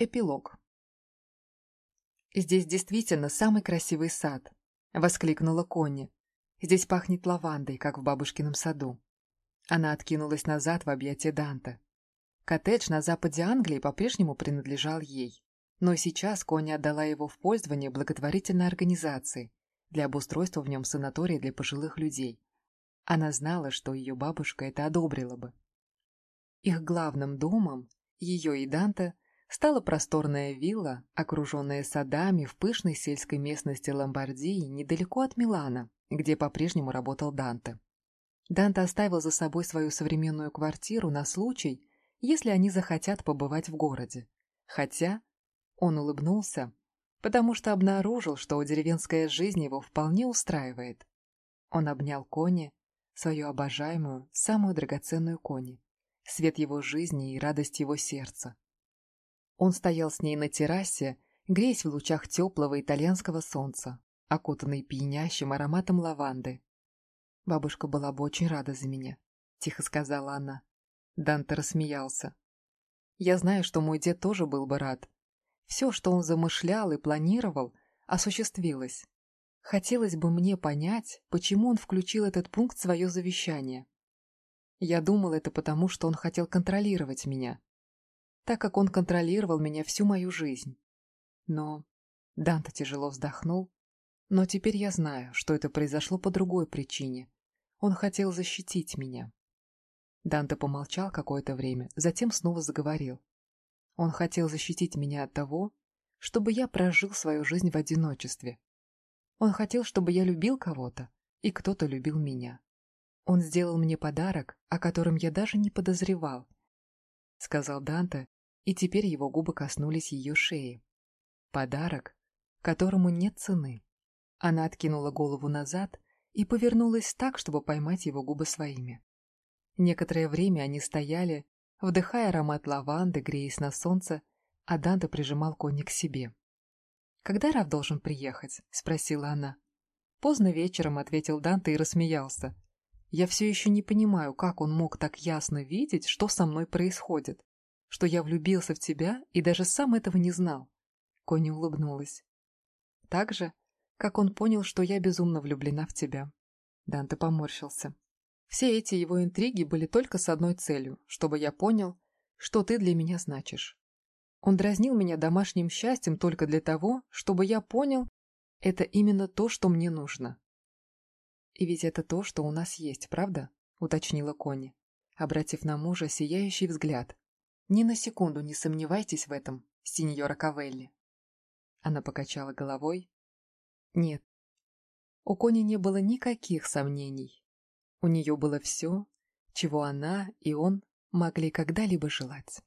Эпилог. «Здесь действительно самый красивый сад», — воскликнула Конни. «Здесь пахнет лавандой, как в бабушкином саду». Она откинулась назад в объятия Данта. Коттедж на западе Англии по-прежнему принадлежал ей, но сейчас Конни отдала его в пользование благотворительной организации для обустройства в нем санатория для пожилых людей. Она знала, что ее бабушка это одобрила бы. Их главным домом, ее и Данта, стала просторная вилла, окруженная садами в пышной сельской местности Ломбардии недалеко от Милана, где по-прежнему работал Данте. Данте оставил за собой свою современную квартиру на случай, если они захотят побывать в городе. Хотя он улыбнулся, потому что обнаружил, что деревенская жизнь его вполне устраивает. Он обнял Кони, свою обожаемую, самую драгоценную Кони, свет его жизни и радость его сердца. Он стоял с ней на террасе, греясь в лучах теплого итальянского солнца, окутанный пьянящим ароматом лаванды. «Бабушка была бы очень рада за меня», — тихо сказала она. Данте рассмеялся. «Я знаю, что мой дед тоже был бы рад. Все, что он замышлял и планировал, осуществилось. Хотелось бы мне понять, почему он включил этот пункт в свое завещание. Я думал это потому, что он хотел контролировать меня, так как он контролировал меня всю мою жизнь. Но... Данте тяжело вздохнул. Но теперь я знаю, что это произошло по другой причине. Он хотел защитить меня. Данте помолчал какое-то время, затем снова заговорил. Он хотел защитить меня от того, чтобы я прожил свою жизнь в одиночестве. Он хотел, чтобы я любил кого-то, и кто-то любил меня. Он сделал мне подарок, о котором я даже не подозревал, — сказал Данте, и теперь его губы коснулись ее шеи. Подарок, которому нет цены. Она откинула голову назад и повернулась так, чтобы поймать его губы своими. Некоторое время они стояли, вдыхая аромат лаванды, греясь на солнце, а Данте прижимал коня к себе. «Когда Раф должен приехать?» — спросила она. «Поздно вечером», — ответил Данте и рассмеялся. «Я все еще не понимаю, как он мог так ясно видеть, что со мной происходит что я влюбился в тебя и даже сам этого не знал. Кони улыбнулась. Так же, как он понял, что я безумно влюблена в тебя. Данте поморщился. Все эти его интриги были только с одной целью, чтобы я понял, что ты для меня значишь. Он дразнил меня домашним счастьем только для того, чтобы я понял, это именно то, что мне нужно. И ведь это то, что у нас есть, правда? уточнила Кони, обратив на мужа сияющий взгляд, ни на секунду не сомневайтесь в этом, сеньора Кавелли. Она покачала головой. Нет. У Кони не было никаких сомнений. У нее было все, чего она и он могли когда-либо желать.